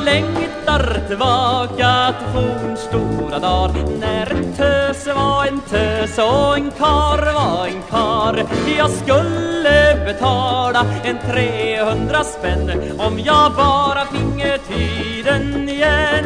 längtar tillbaka till fornstora dar När en tös var en tös och en kar var en kar. Jag skulle betala en 300 spänn om jag bara finge tiden igen.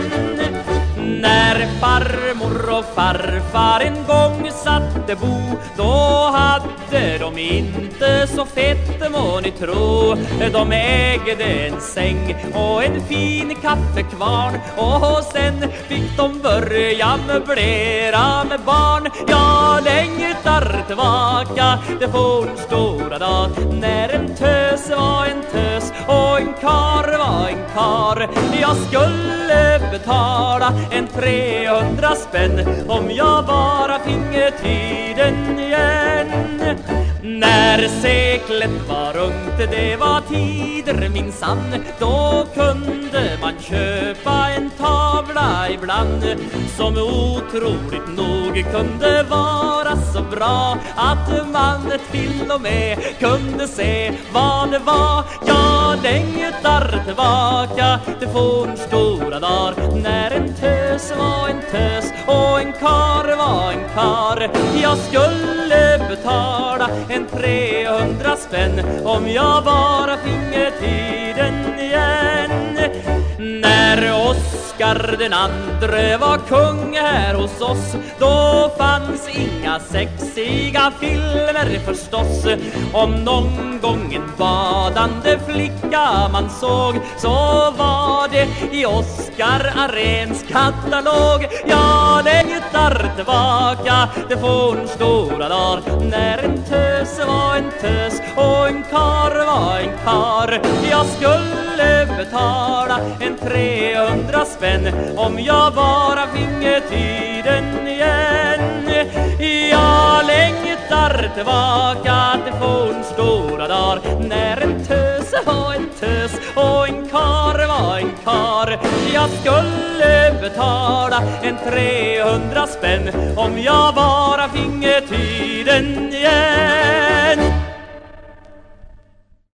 När farmor och farfar en gång satte bo Då hade de inte så fett må ni tro. De ägde en säng och en fin kaffekvarn. Och sen fick de börja möblera med barn. Jag längtar tillbaka till fornstora dag. När en tös var en tös och en kar var en kar. Jag skulle betala en 300 spänn om jag bara finge tiden när seklet var ungt, det var tider minsann. Då kunde man köpa en tavla ibland Som otroligt nog kunde vara så bra Att man till och med kunde se vad det var. Jag längtar tillbaka till fornstora dagar. Kar Jag skulle betala en 300 spänn om jag bara finge tiden igen. När Oskar den andre var kung här hos oss Då fanns inga sexiga filmer förstås. Om någon gång en badande flicka man såg Så var det i Oskar Arens katalog. Ja, det tillbaka. Till fornstora dar När en tös var en tös och en kar var en kar. Jag skulle betala en 300 spänn om jag bara finge tiden igen. Jag längtar tillbaka till fornstora dar. När en tös var en tös och en kar var en kar. Jag skulle betala betala en 300 spänn. Om jag bara finge tiden igen.